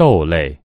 豆类。